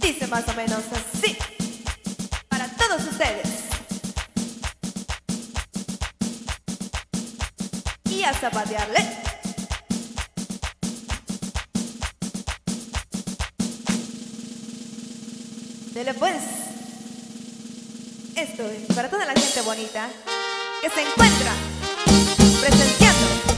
Dice más o menos así. Para todos ustedes. Y a zapatearle. Dele pues. Esto es para toda la gente bonita que se encuentra presenciando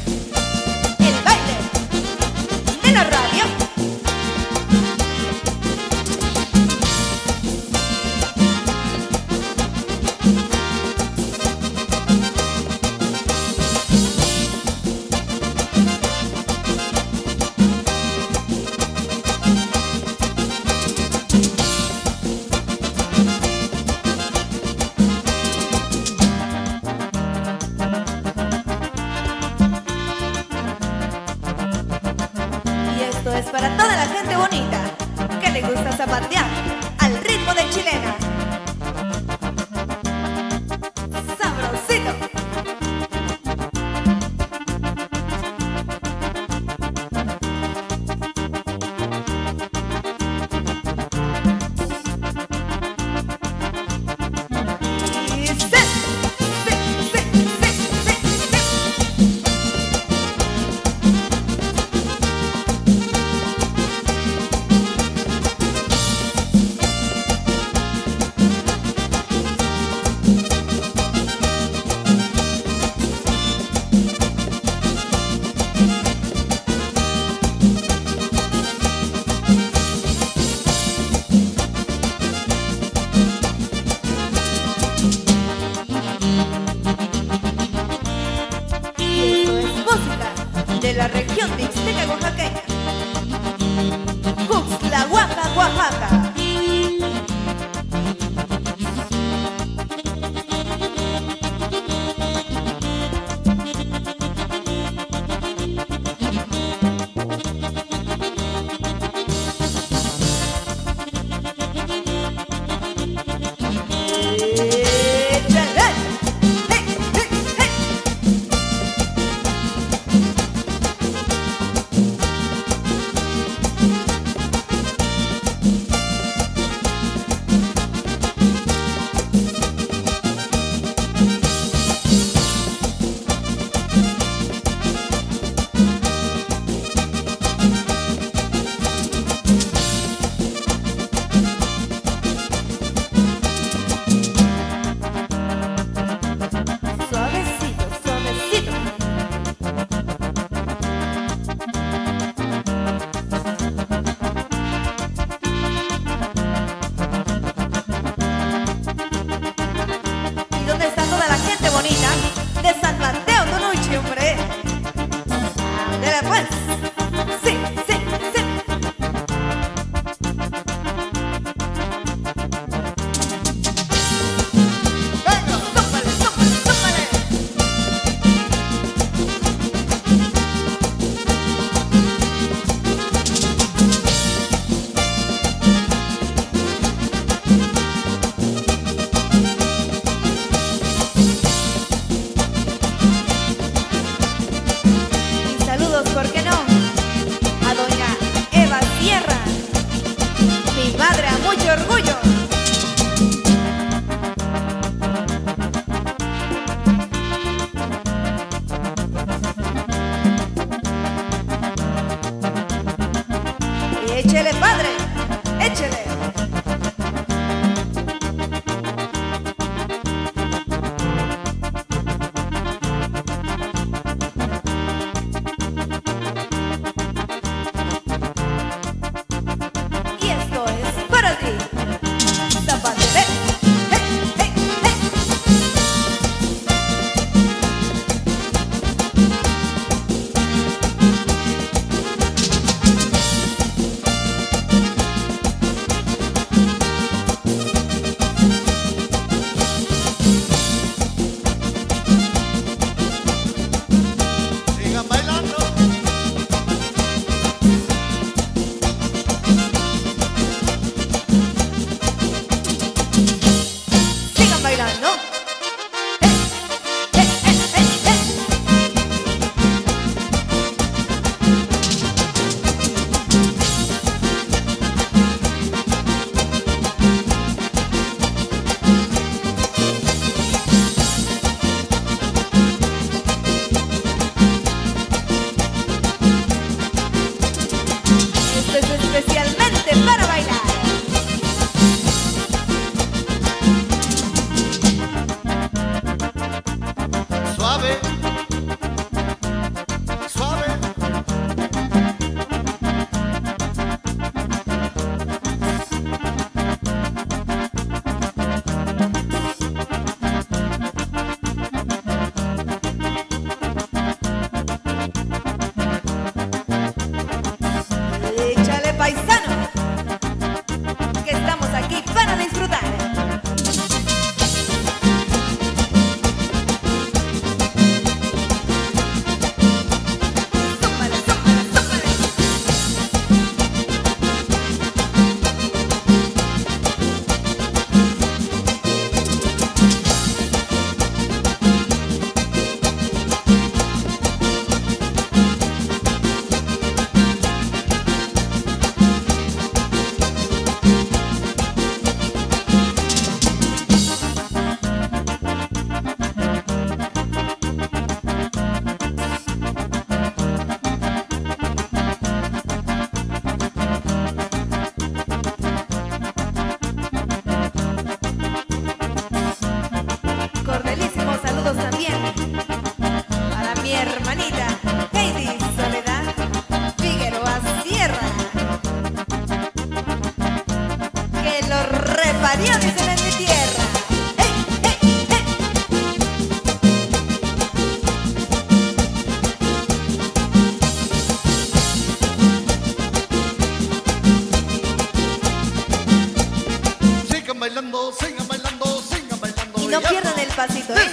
pasito, ¿eh?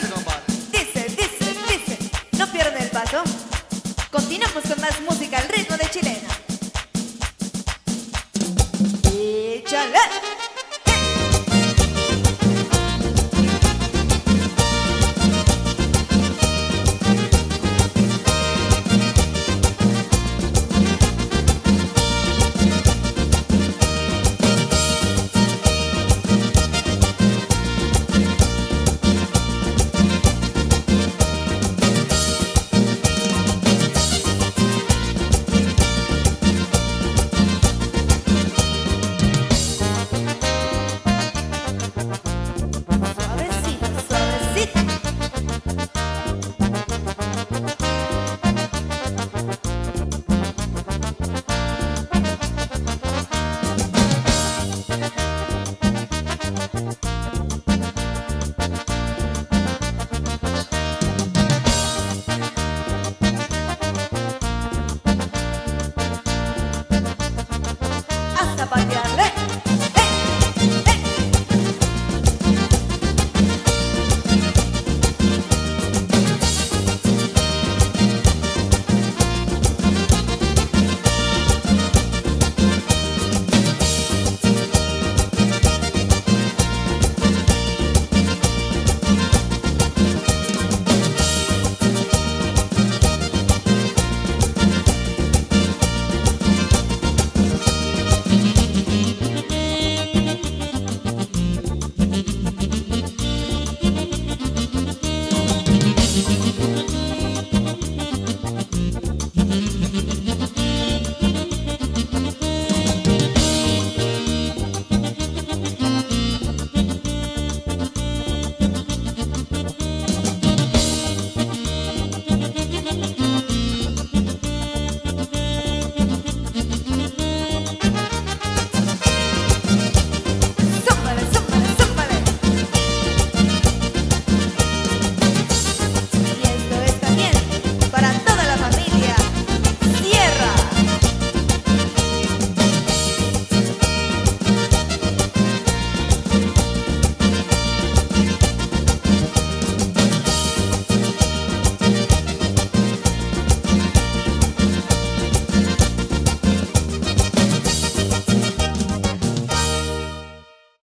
Dice, dice, dice. No pierdan el paso. Continuamos con más música al ritmo de chilena. zapatear.